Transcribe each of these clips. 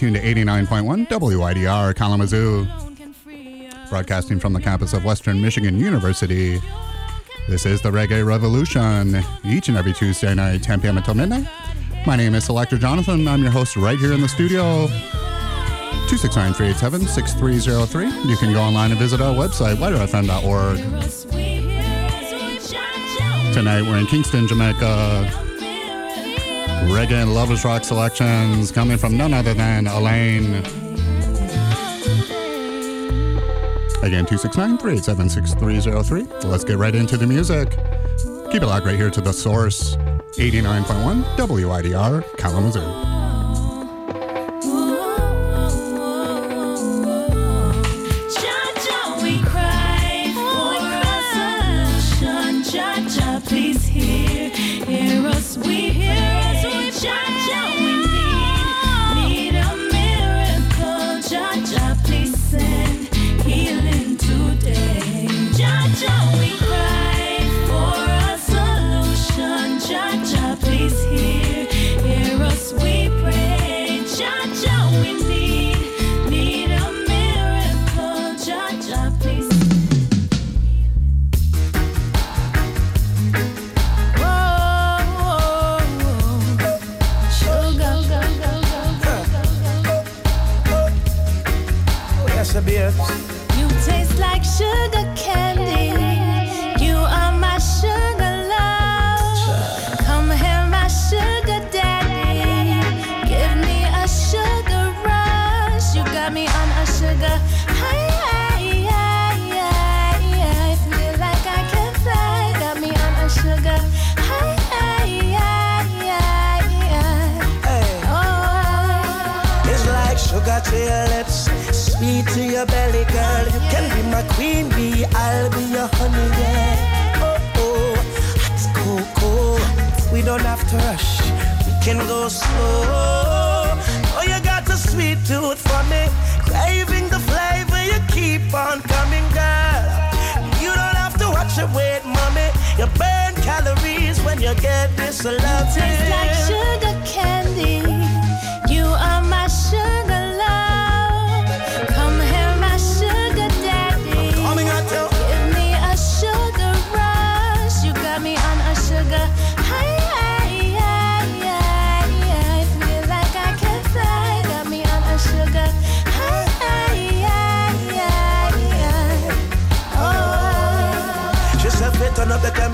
tuned to 89.1 WIDR Kalamazoo, broadcasting from the campus of Western Michigan University. This is the Reggae Revolution, each and every Tuesday night, 10 p.m. until midnight. My name is Selector Jonathon. I'm your host right here in the studio. 269 387 6303. You can go online and visit our website, widerfm.org. Tonight we're in Kingston, Jamaica. Reggae and Lovers Rock selections coming from none other than Alaine. Again, 269 387 6303. Let's get right into the music. Keep it locked right here to the source 89.1 WIDR Kalamazoo. To your lips, sweet to your belly, girl. You can be my queen bee, I'll be your honey, yeah. Oh, oh, hot cocoa. We don't have to rush, we can go slow. Oh, you got a sweet tooth for me, craving the flavor. You keep on coming, girl. You don't have to watch your weight, mommy. You burn calories when you get this love. Tastes like sugar candy.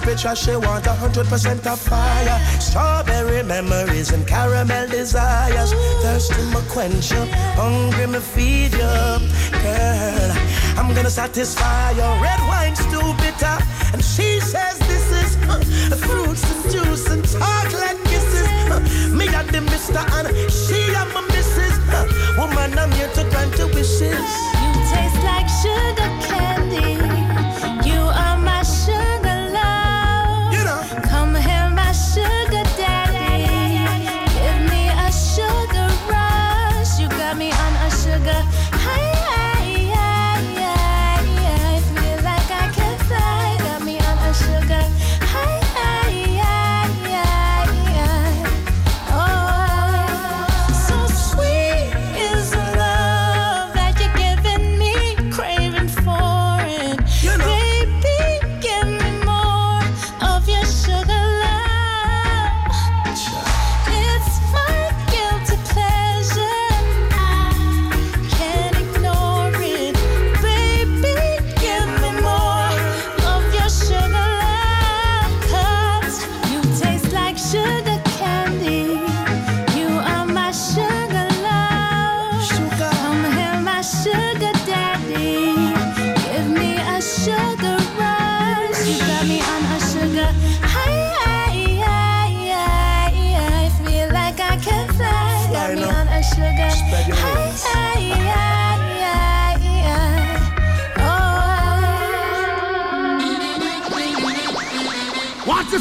She want a hundred percent of fire. Strawberry memories and caramel desires. Thirsty me quench you, hungry me feed you, girl. I'm gonna satisfy your red wine's too bitter, and she says this is uh, fruits and juice and chocolate kisses. Uh, me got the Mister and she am my Mrs. Uh, woman, I'm here to grant your wishes. You taste like sugar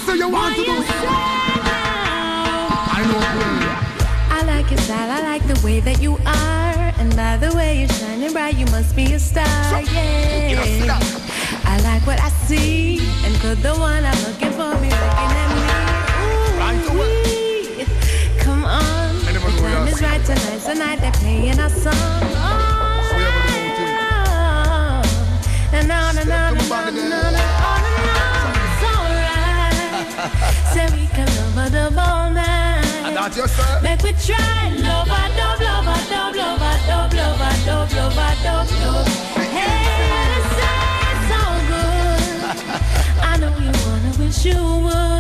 say you want to do? I know. I like your style, I like the way that you are. And by the way, you're shining bright, you must be a star. Yeah. I like what I see. And could the one I'm looking Say we can love all night. And. Make we try love and love, love and love, love and love, a, love, a. and love, love. Hey, it sounds so good. I know you wanna wish you would.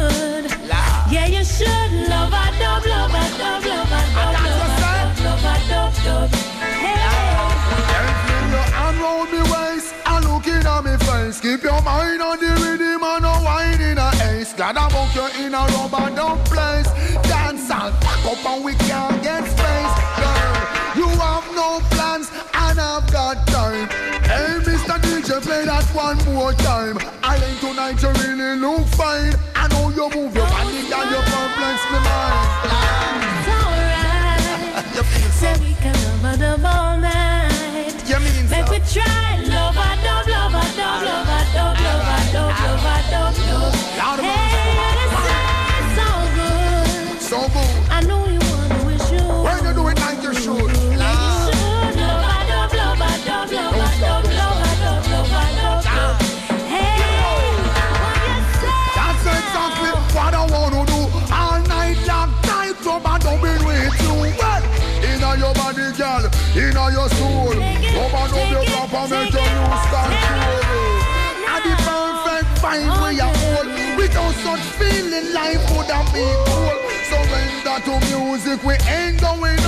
place. Glad I walk you in a rubber dumb place. Dance all back up and we can't get space. Girl, you have no plans and I've got time. Hey, Mr. DJ, play that one more time. I think tonight you really look fine. I know you move your body and your complex me mind. It's alright. Say we can love all night. So be cool. Surrender to music, we ain't going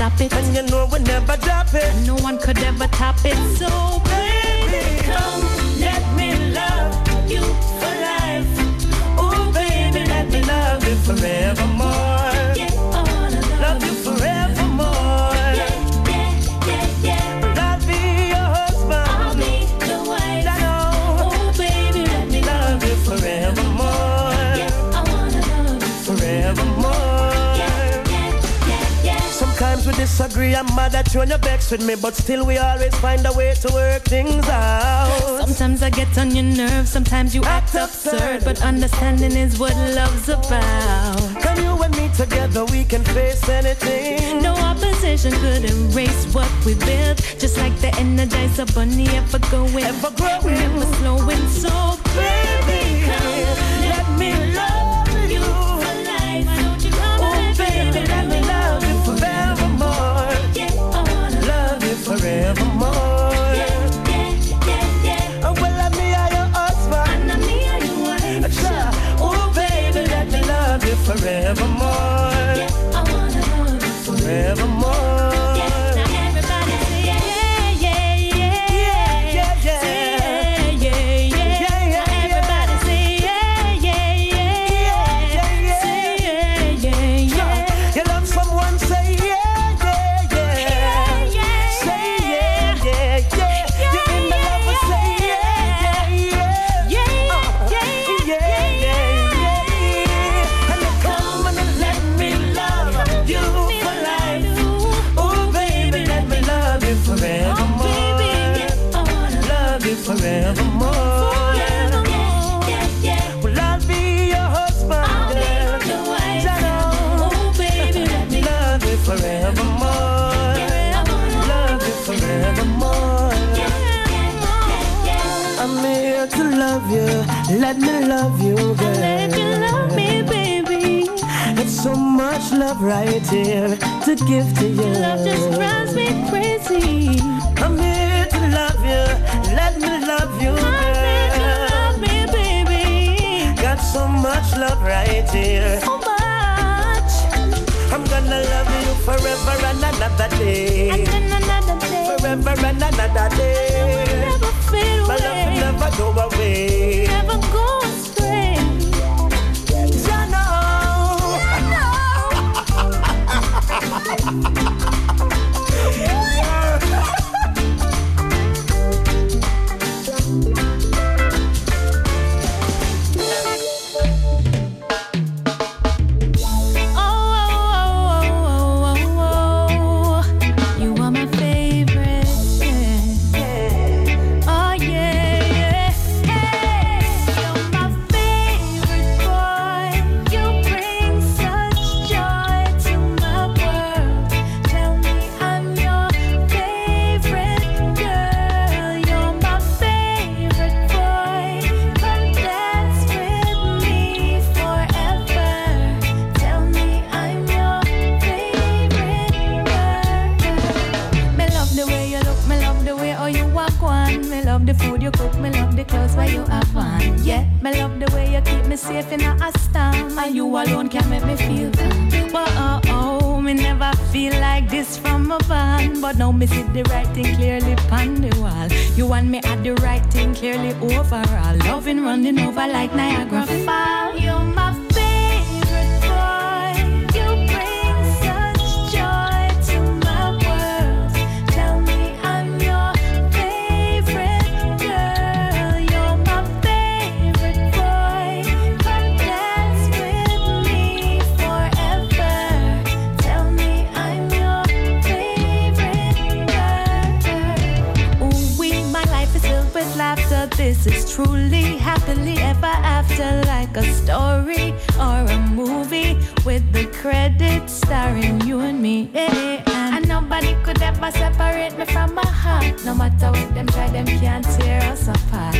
stop it. disagree, I'm mad at you and you're vexed with me, but still we always find a way to work things out. Sometimes I get on your nerves, sometimes you act, act absurd, absurd, but understanding is what love's about. Come you and me together, we can face anything. No opposition could erase what we built, just like the energizer bunny ever going, ever growing, never slowing, so big. so much love right here to give to you. Love just drives me crazy. I'm here to love you. Let me love you. Girl. Love me, baby. Got so much love right here. So much. I'm gonna love you forever and another day. And another day. Forever and another day. It will never fade away. My love will never go away. No matter what them try, them can't tear us apart.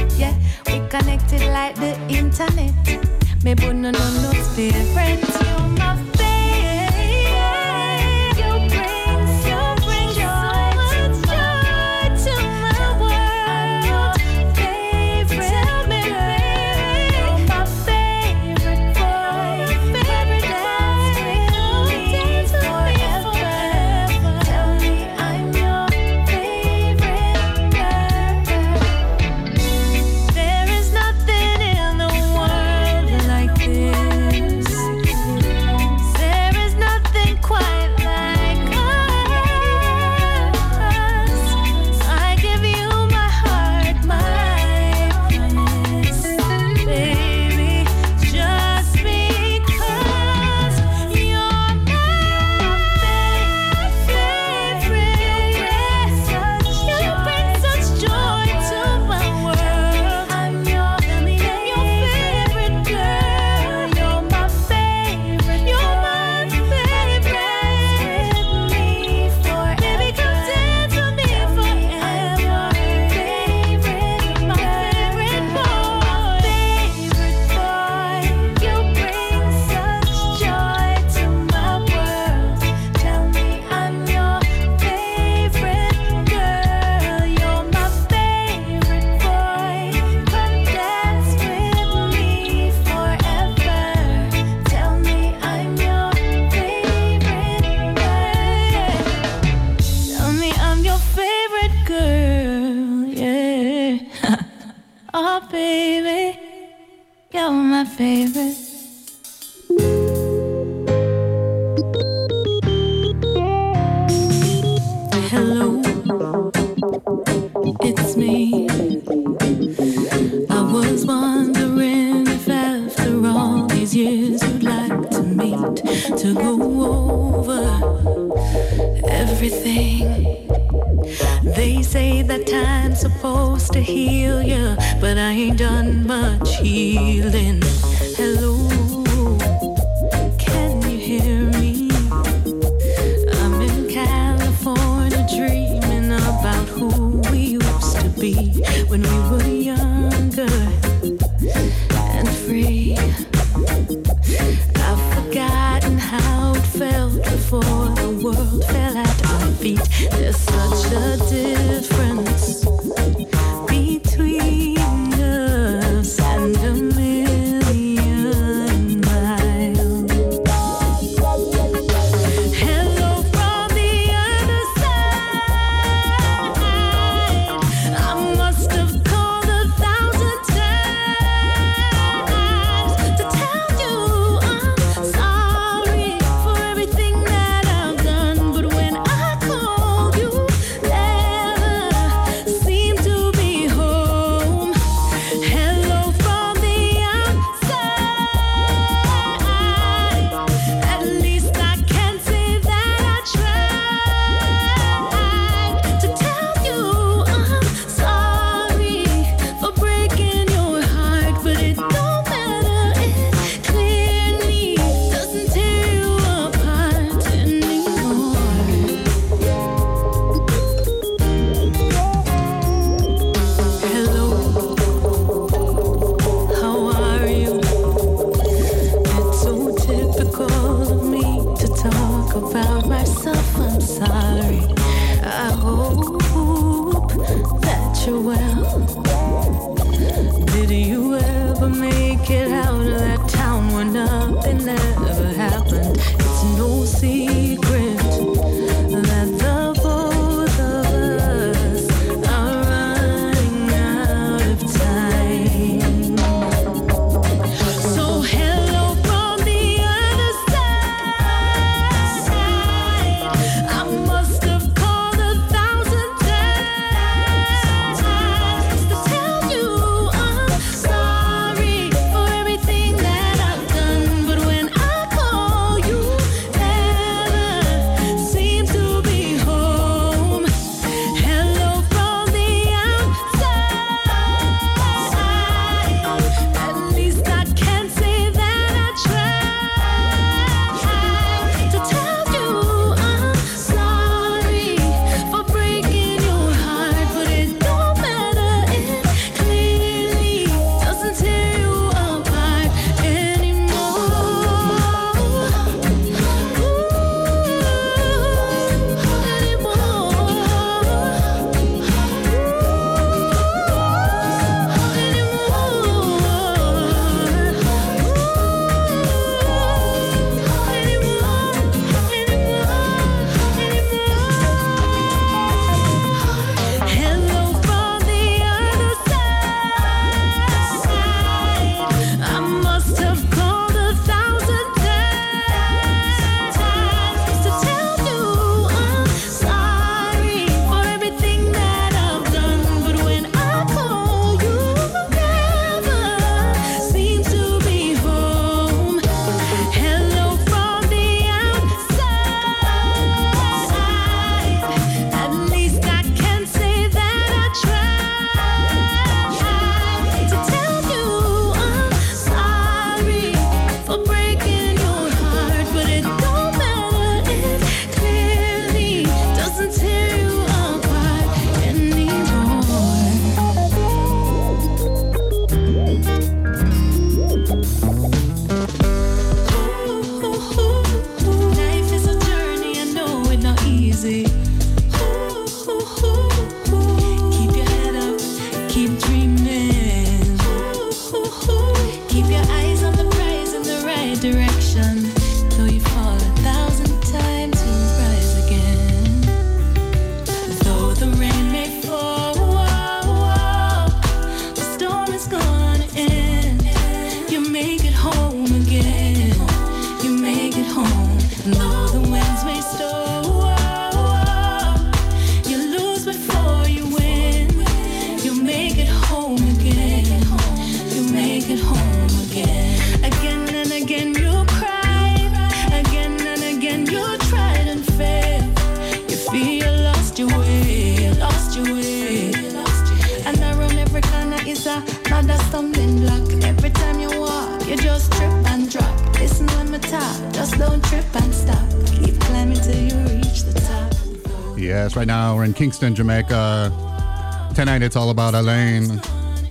Yes, right now we're in Kingston, Jamaica. Tonight it's all about Alaine.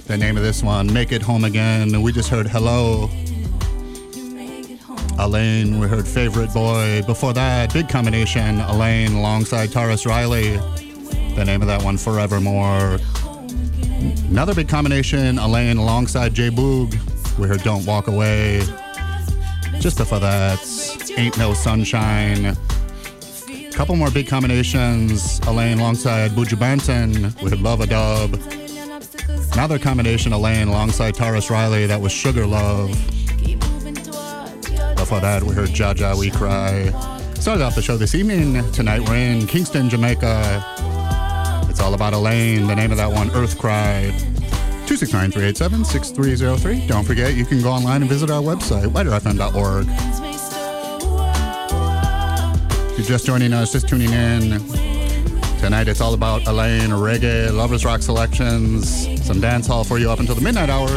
The name of this one, Make It Home Again. We just heard Hello. Alaine. We heard Favorite Boy. Before that, big combination, Alaine alongside Tarrus Riley. The name of that one, Forevermore. Another big combination, Alaine alongside J Boog. We heard Don't Walk Away. Just before that, Ain't No Sunshine. Couple more big combinations, Alaine alongside Buju Banton with Love a Dub. Another combination, Alaine alongside Tarrus Riley, that was Sugar Love. Before that, we heard Jah Jah We Cry. Started off the show this evening. Tonight we're in Kingston, Jamaica. It's all about Alaine. The name of that one, Earth Cried. 269-387-6303. Don't forget, you can go online and visit our website, widerfm.org. You're just joining us, just tuning in, tonight it's all about Alaine, reggae, lovers rock selections, some dance hall for you up until the midnight hour.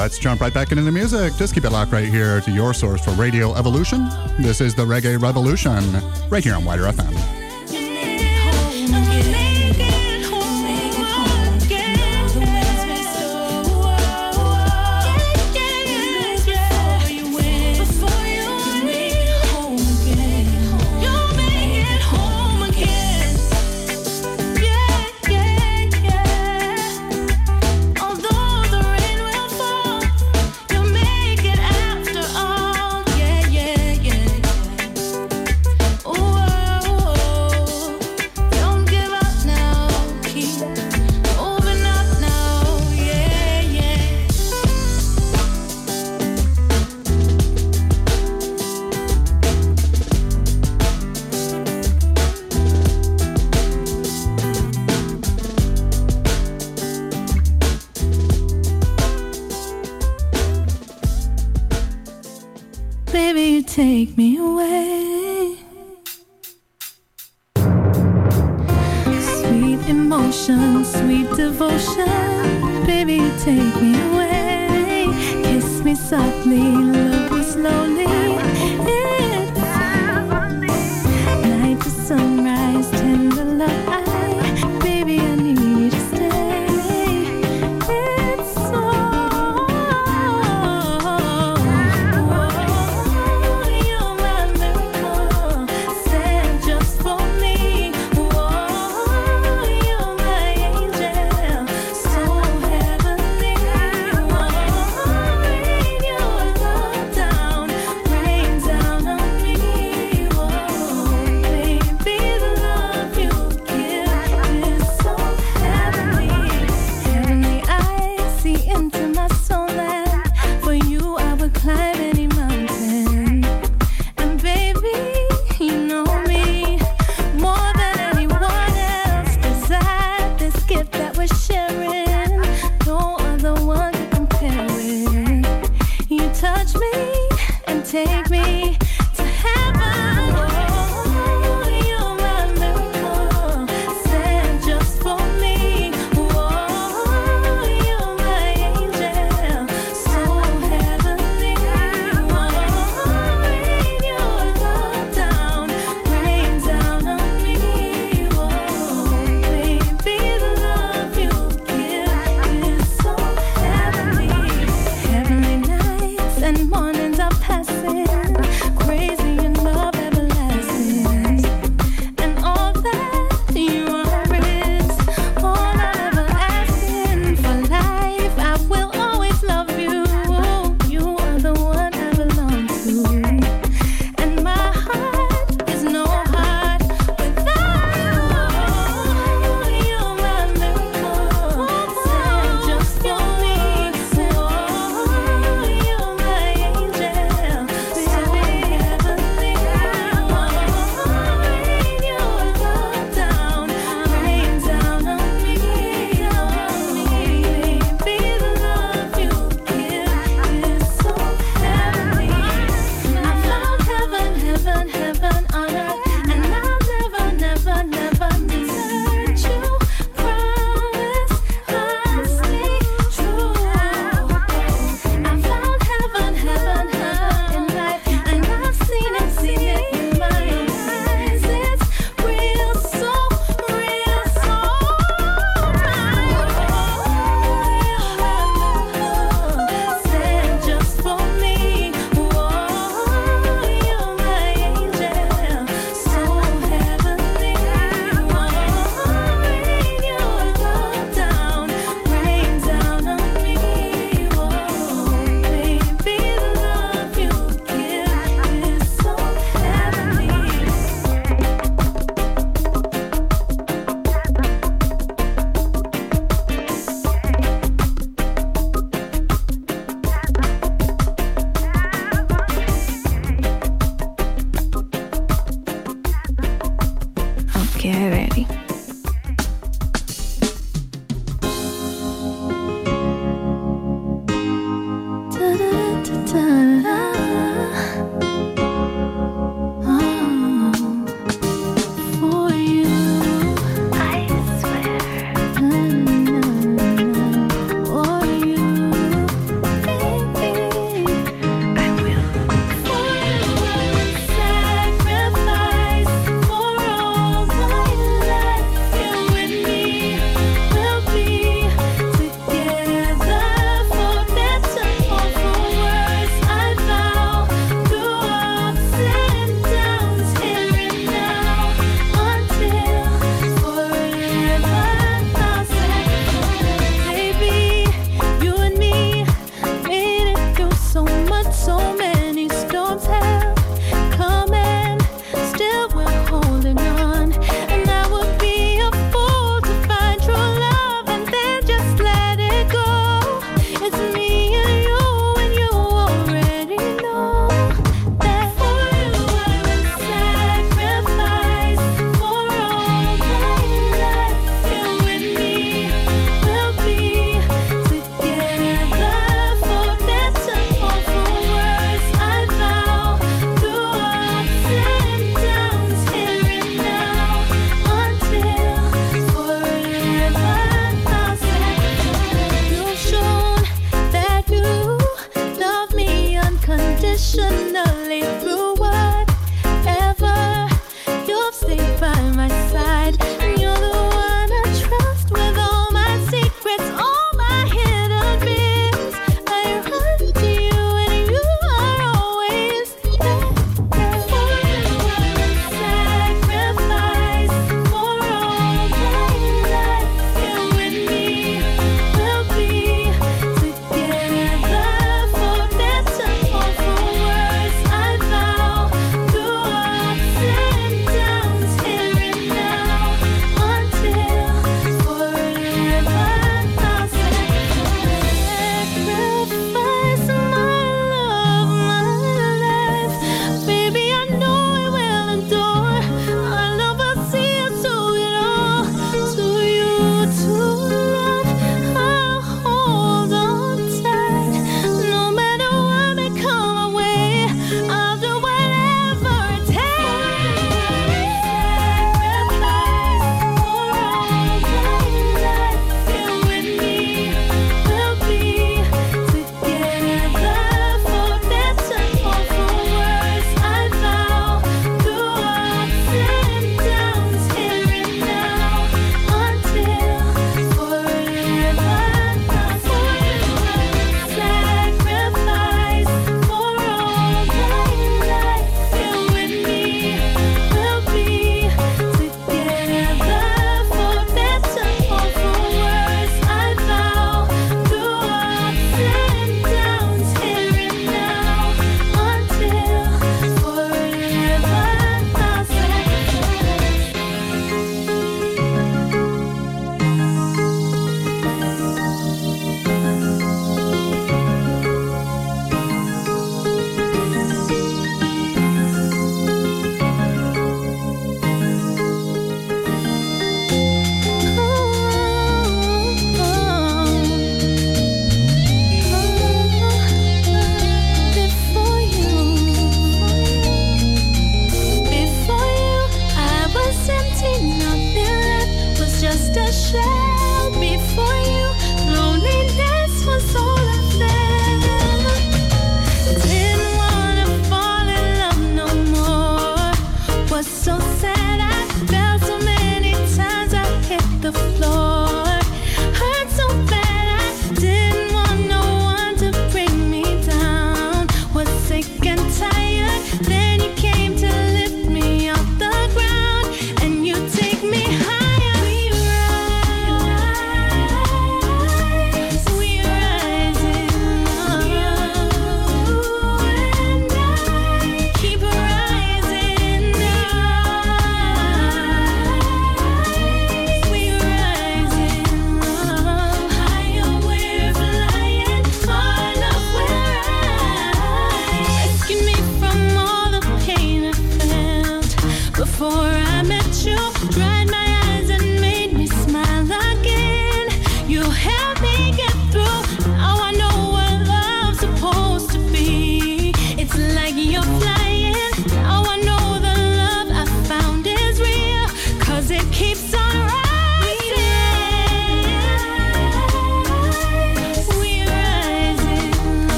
Let's jump right back into the music. Just keep it locked right here to your source for Radio Evolution. This is the Reggae Revolution, right here on WIDR FM.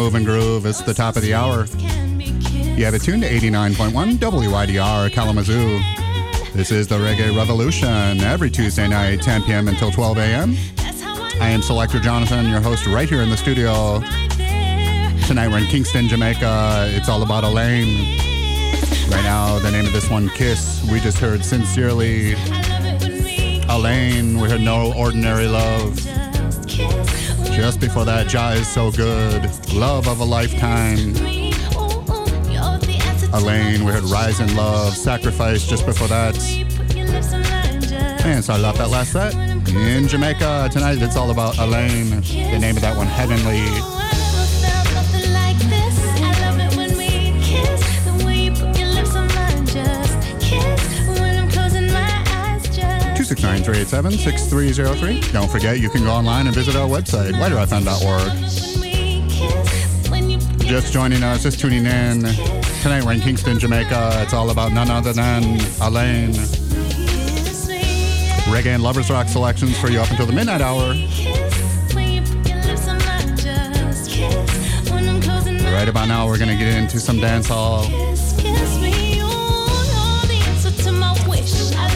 Move and Groove. It's the top of the hour. You have it tuned to 89.1 WIDR Kalamazoo. This is the Reggae Revolution every Tuesday night, 10 p.m. until 12 a.m. I am Selector Jonathon, your host, right here in the studio. Tonight we're in Kingston, Jamaica. It's all about Alaine. Right now, the name of this one, Kiss. We just heard Sincerely. Alaine, we heard No Ordinary Love. Just before that, Jah is so good. Love of a lifetime. Alaine, we heard Rise in Love, Sacrifice just before that. And I love that last set in Jamaica. Tonight it's all about Alaine. The name of that one, Heavenly. 9387 6303. Don't forget, you can go online and visit our website, whiterathon.org. Just joining us, just tuning in. Tonight we're in Kingston, Jamaica. It's all about none other than Alaine. Reggae and Lovers Rock selections for you up until the midnight hour. Right about now, we're going to get into some dancehall.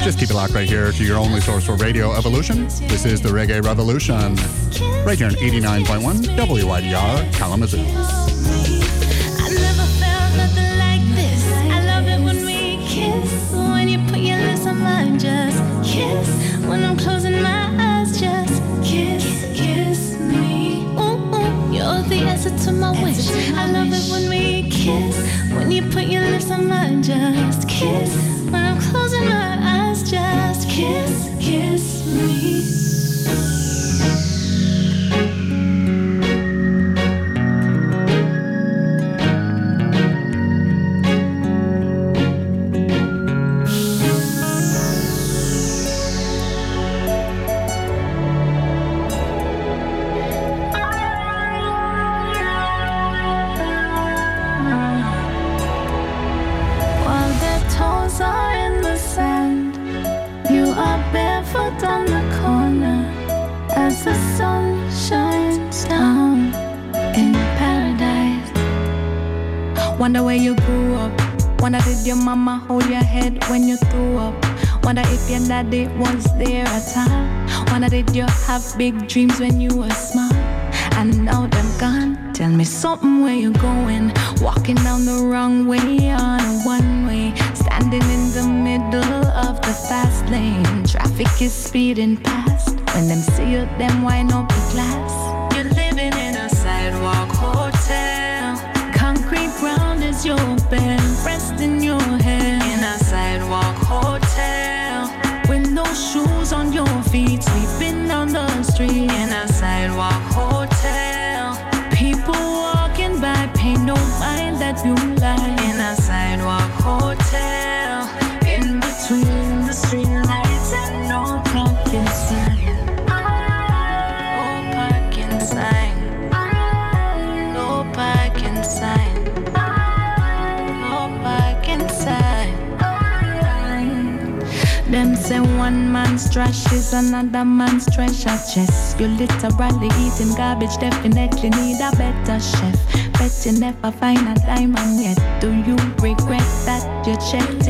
Just keep it locked right here to your only source for radio evolution. This is the Reggae Revolution, right here on 89.1 WIDR Kalamazoo. big dreams when you were better brightly eating garbage, definitely need a better chef. Bet you never find a diamond yet. Do you regret that you changed?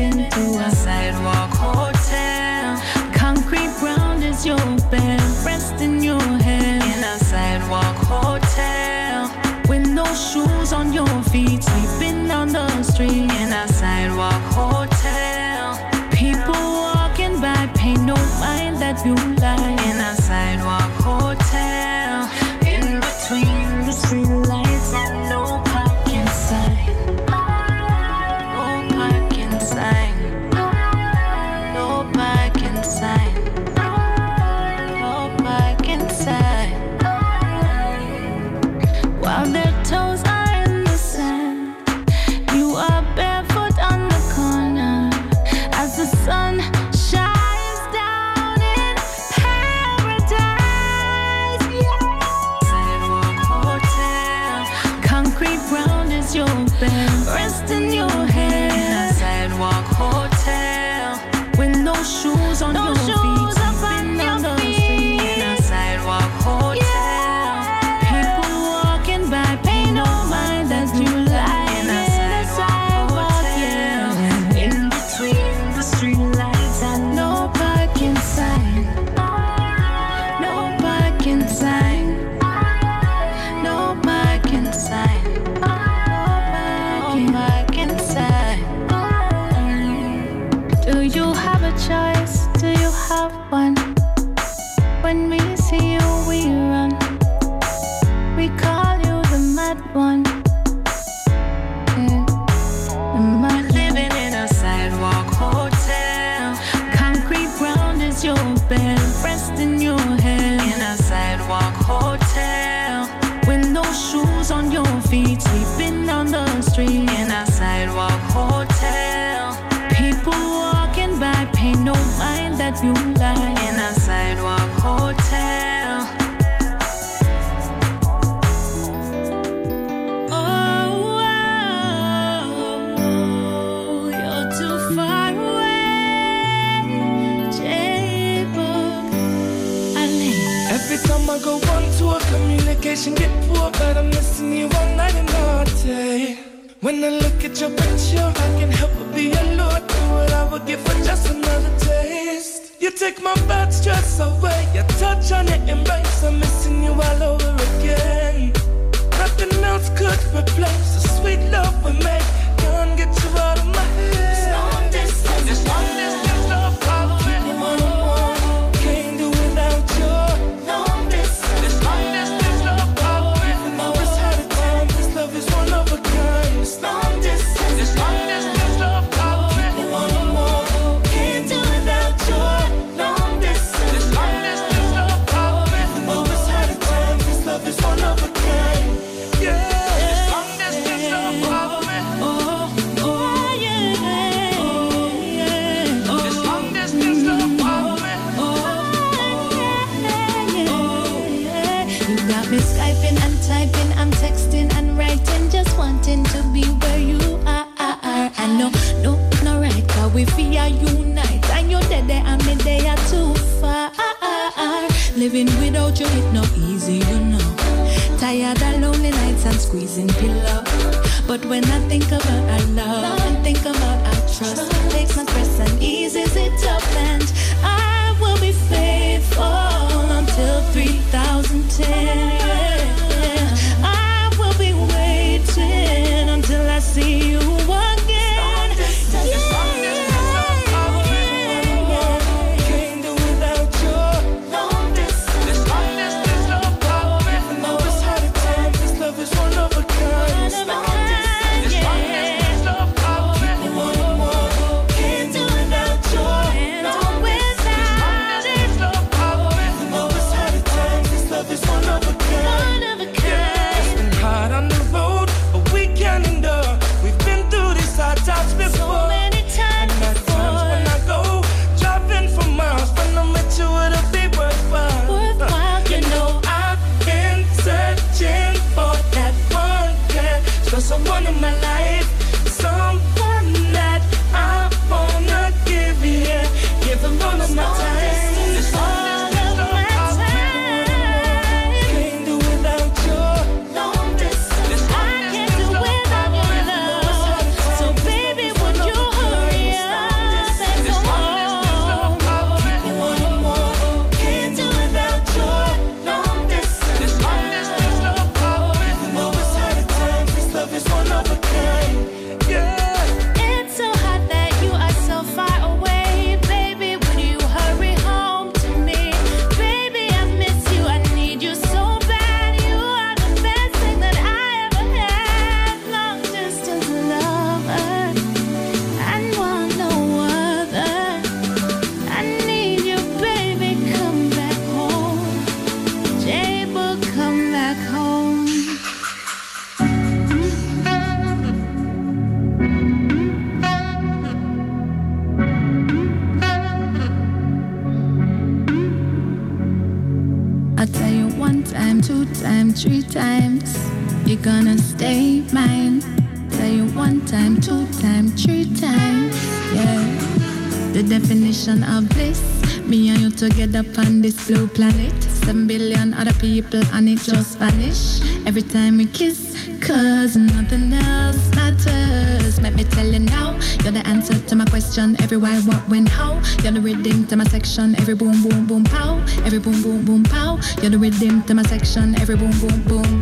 Every time we kiss, cause nothing else matters. Let me tell you now, you're the answer to my question. Every why, what, when, how. You're the rhythm to my section. Every boom, boom, boom, pow. Every boom, boom, boom, pow. You're the rhythm to my section. Every boom, boom, boom.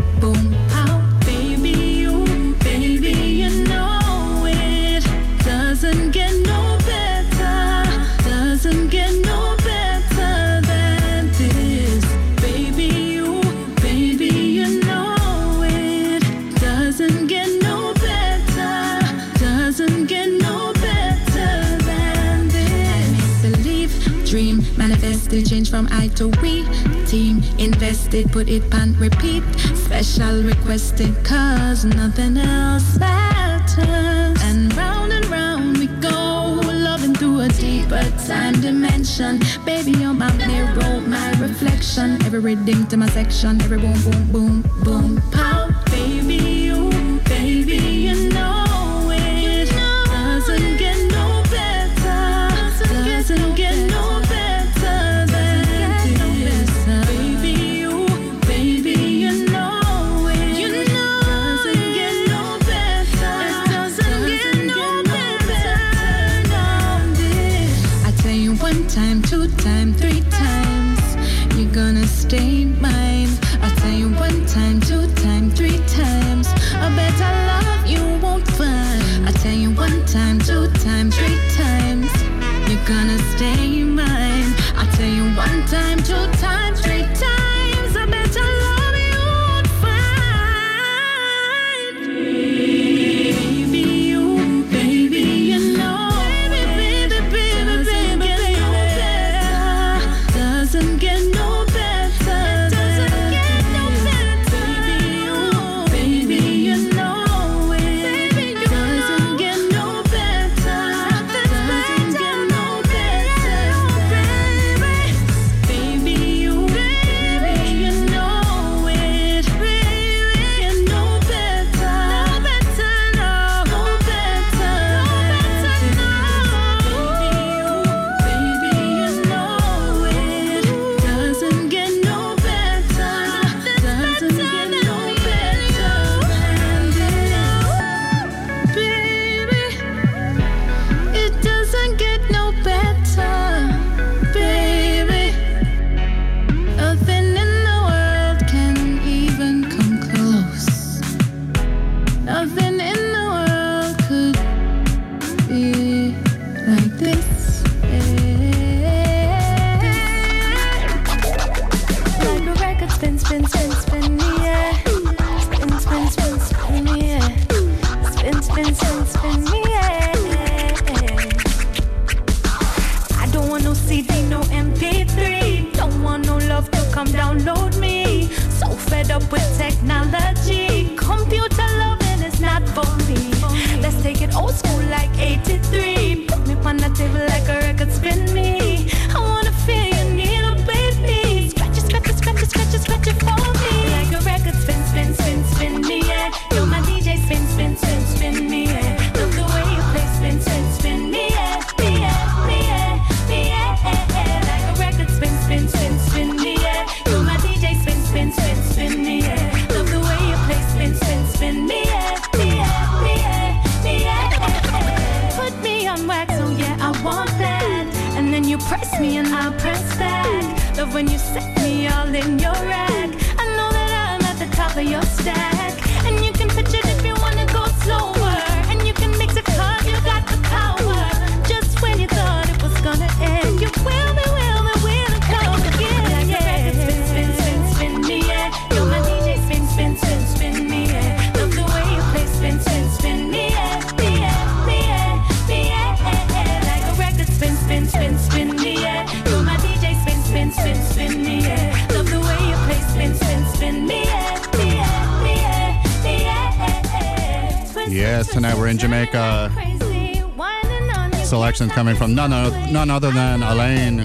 none, none other than Alaine.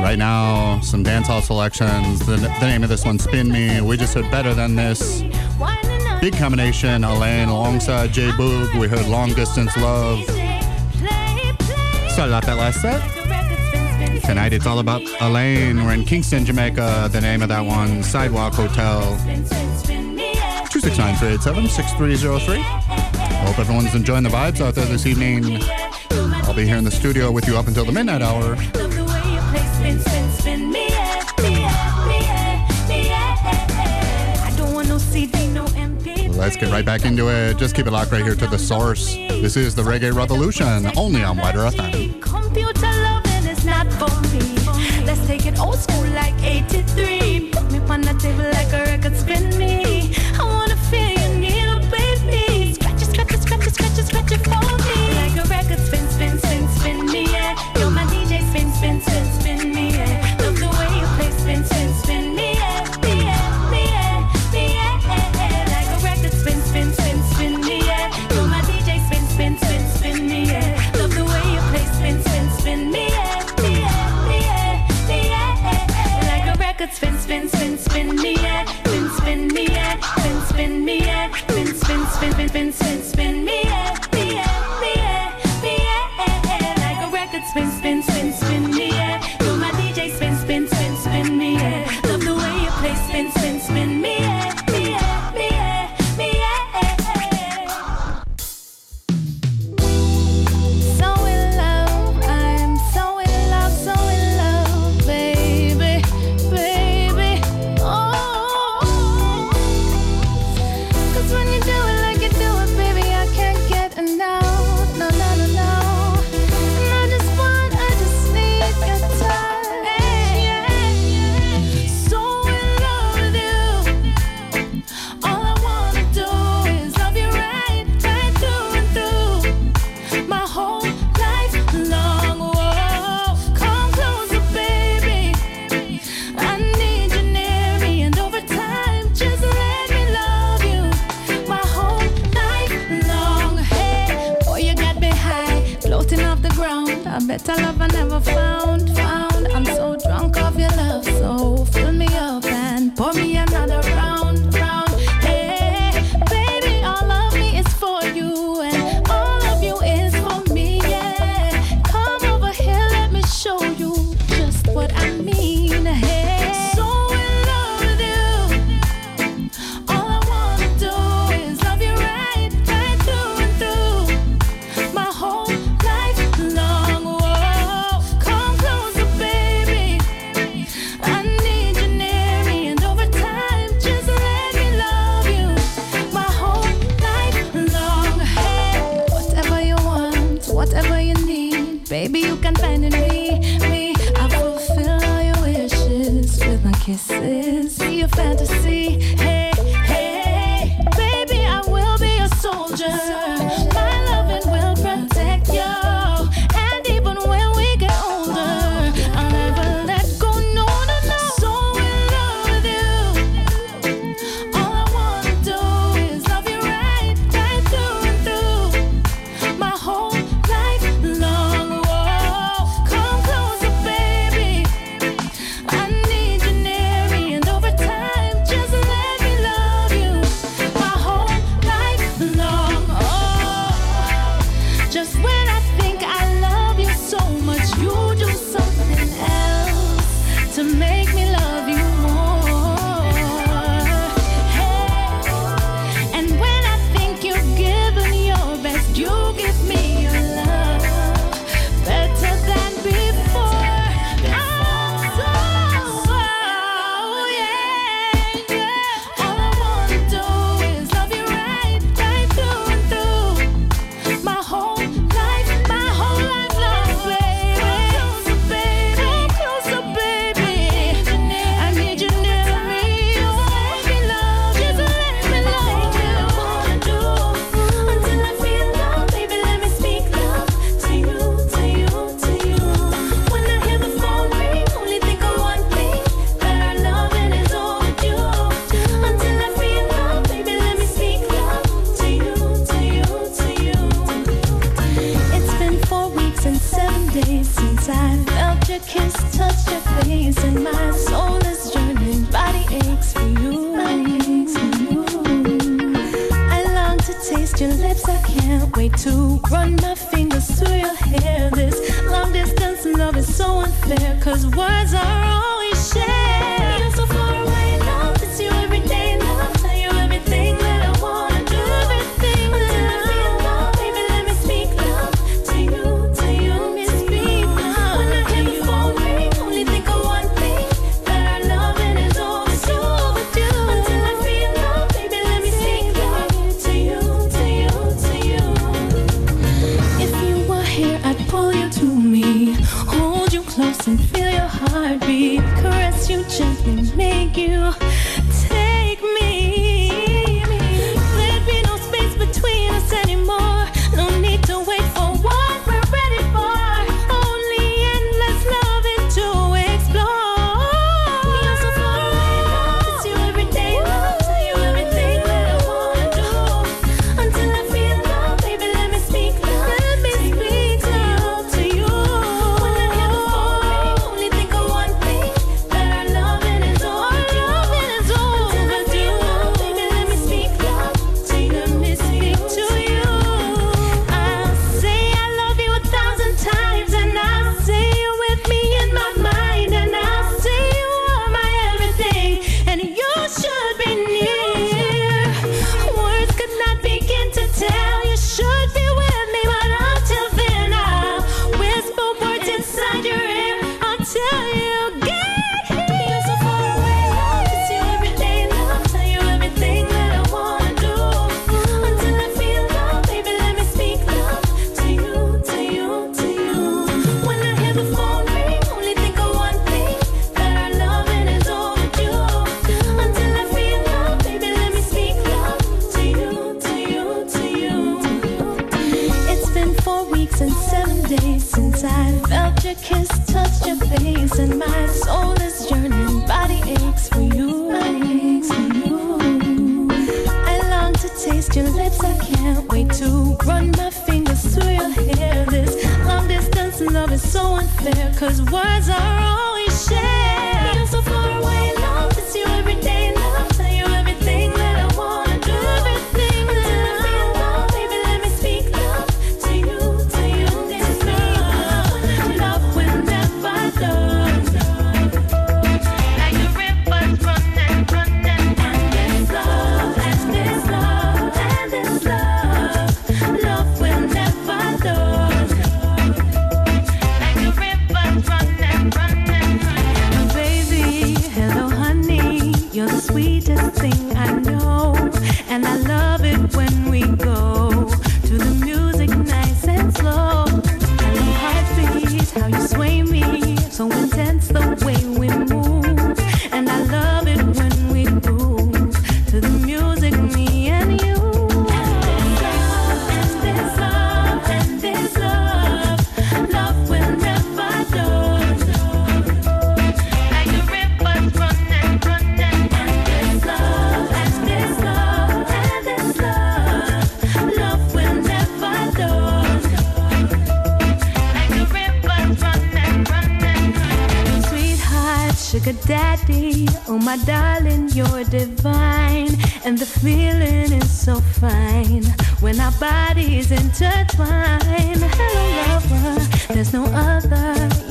Right now, some dancehall selections. The, the name of this one, Spin Me. We just heard Better Than This. Big combination, Alaine alongside J Boog. We heard Long Distance Love. Started off that last set. Tonight it's all about Alaine. We're in Kingston, Jamaica. The name of that one, Sidewalk Hotel. 269 387 6303. Hope everyone's enjoying the vibes out there this evening be here in the studio with you up until the midnight hour. Let's get right back into it. Just keep it locked right here to the source. This is the Reggae Revolution, only on WIDR FM.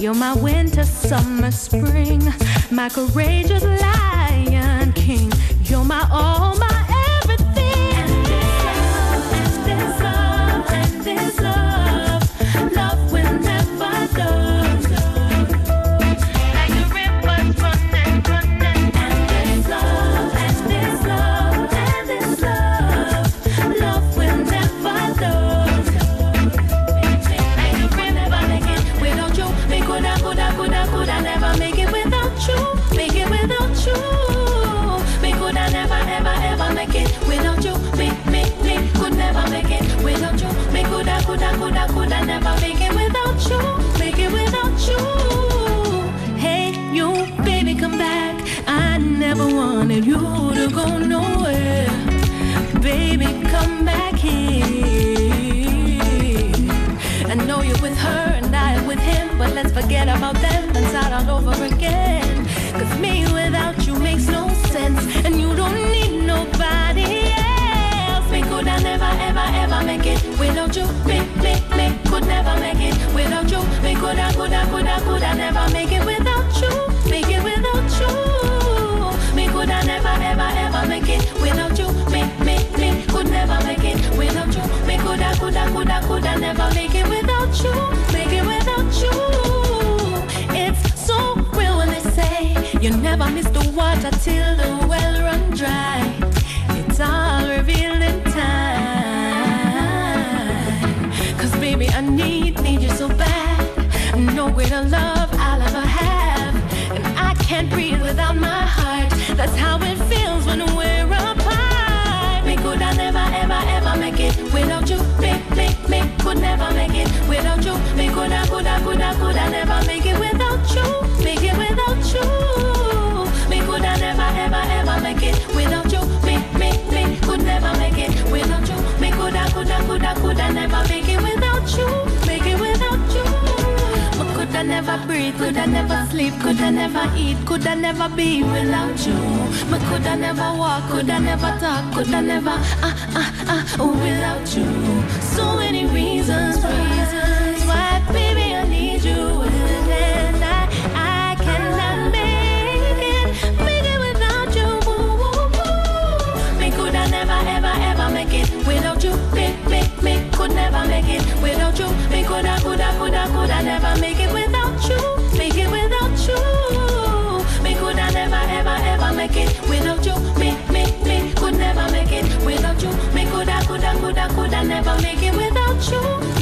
You're my winter, summer, spring, my courageous lion king. You're my all, my you to go nowhere. Baby, come back here. I know you're with her and I with him, but let's forget about them and start all over me without you makes no sense, and you don't need nobody else. Me could I never, ever, ever make it without you. Me, me, me could never make it without you. Me could I, could I, could I, could never make it with. Could I never make it without you? Make it without you. It's so real when they say you never miss the water till Could I never sleep? Could I never eat? Could I never be without you? But could I never walk? Could I never talk? Could I never ah ah ah without you? So many reasons. reasons. could never make it without you. Me coulda, coulda, coulda, coulda never make it without you. Make it without you. Me coulda never, ever, ever make it without you. Me, me, me could never make it without you. Me coulda, coulda, coulda, coulda never make it without you.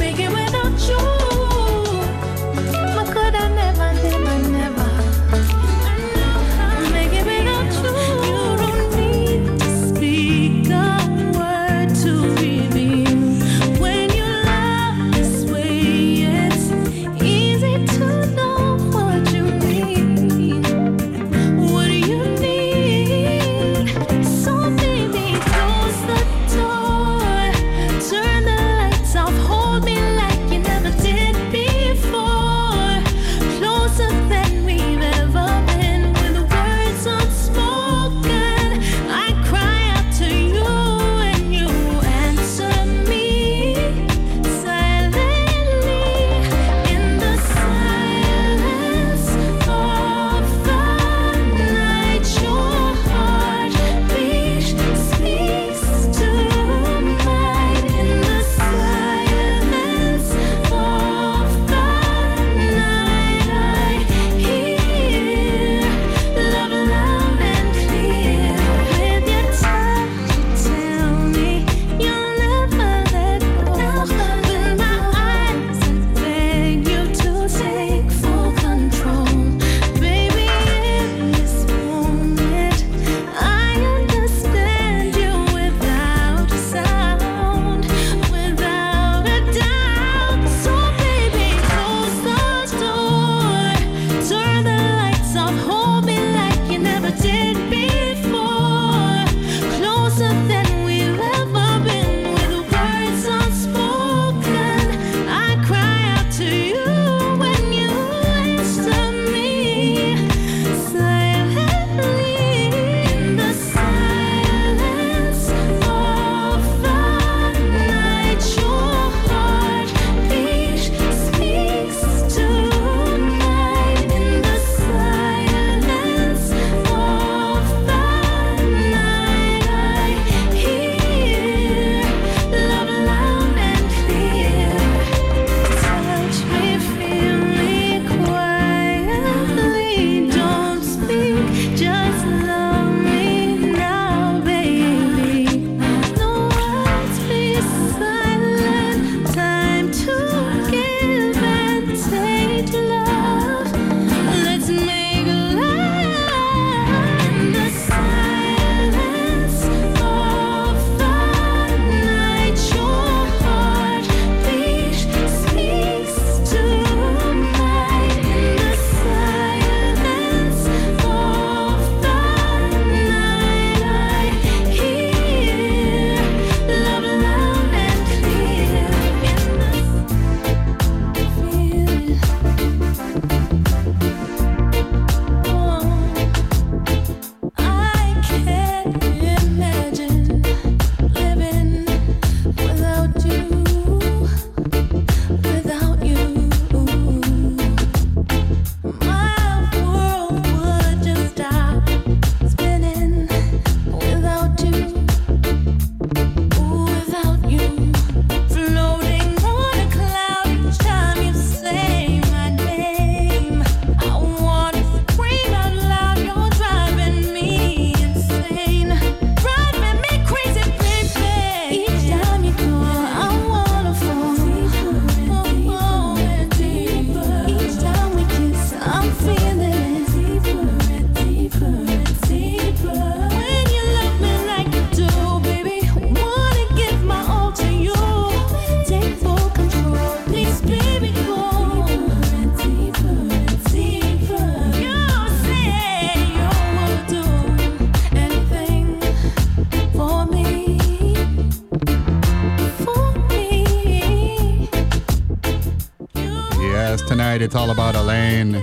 It's all about Alaine.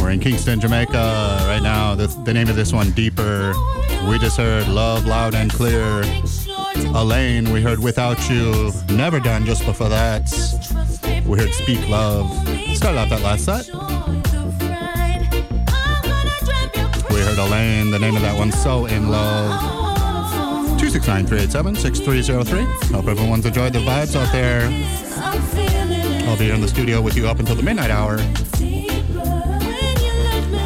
We're in Kingston, Jamaica right now. The, the name of this one, Deeper. We just heard Love Loud and Clear. Alaine, we heard Without You. Never Done just before that. We heard Speak Love. Started off that last set. We heard Alaine. The name of that one, So In Love. 269 387 6303. Hope everyone's enjoyed the vibes out there. I'll be in the studio with you up until the midnight hour.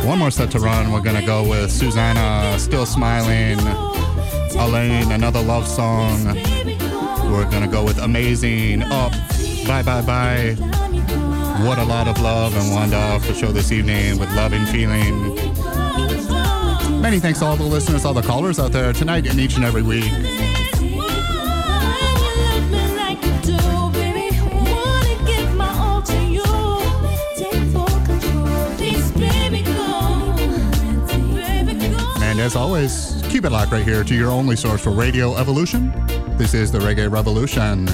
One more set to run. We're gonna go with Suzanna, Still Smiling, Alaine, another love song. We're gonna go with Amazing, Up, Bye Bye Bye. What a lot of love and Wanda off the show this evening with Love and Feeling. Many thanks to all the listeners, all the callers out there tonight and each and every week. As always, keep it locked right here to your only source for Radio Evolution. This is the Reggae Revolution,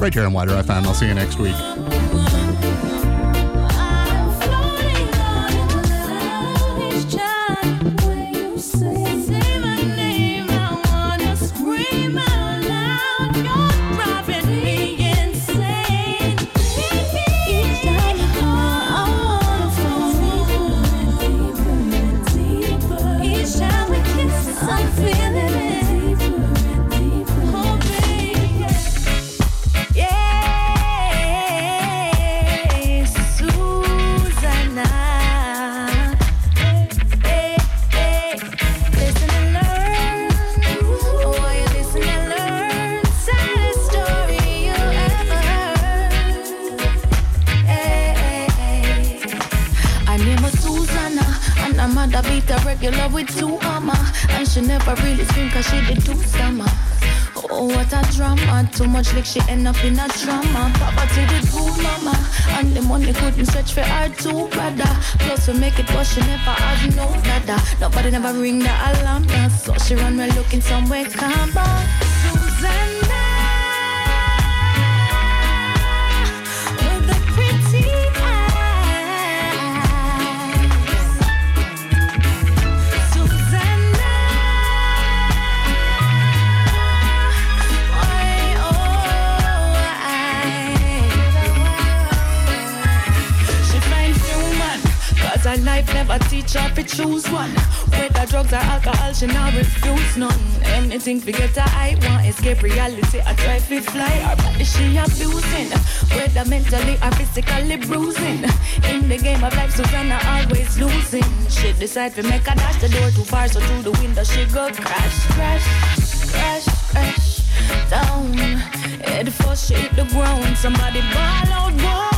right here on WIDR FM. I'll see you next week. Lick, she end up in a drama. Poverty did rule mama. And the money couldn't stretch for her too, brother. Plus, we make it, but she never had no dada. Nobody never ring the alarm. Now, so she run well looking somewhere calm. But Suzanna. Her to choose one. Whether drugs or alcohol, she not refuse none. Anything to get her eye want escape reality. I try to fly, body she abusing. Whether mentally or physically bruising. In the game of life, Suzanna always losing. She decide to make a dash the door too far, so through the window she go crash, crash, crash, crash down. Head first she hit the ground. Somebody ball out, boy.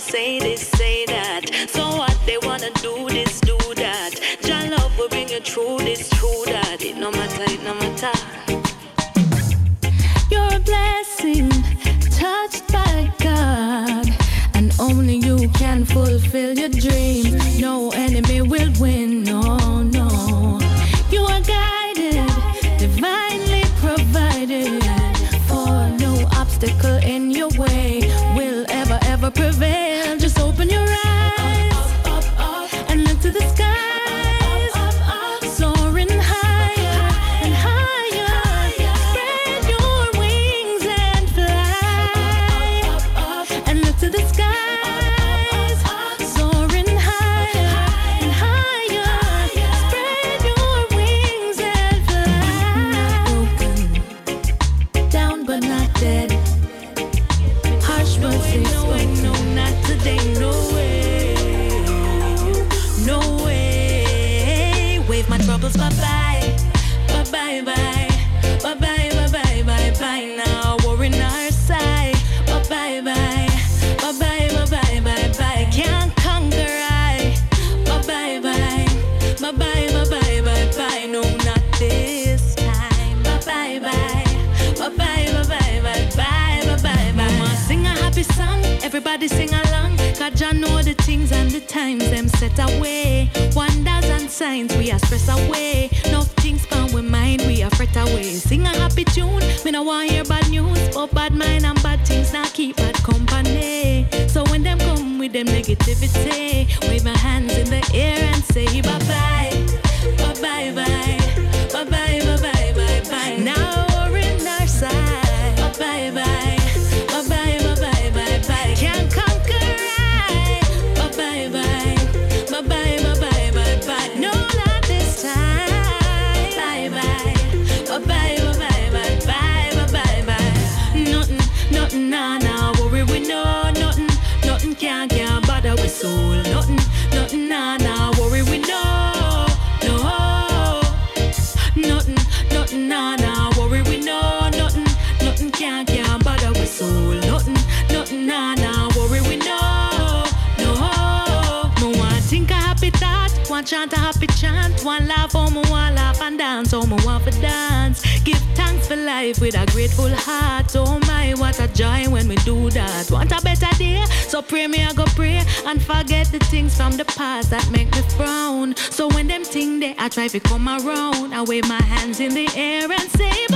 say this, say that. So get away. Wonders and signs, we are stress away. No things on we mind, we are fret away. Sing a happy tune, me no want hear bad news, but bad mind and bad things now keep want chant a happy chant, one laugh, oh me one laugh and dance, oh me one for dance. Give thanks for life with a grateful heart. Oh my, what a joy when we do that. Want a better day, so pray me I go pray and forget the things from the past that make me frown. So when them thing they I try to come around, I wave my hands in the air and say.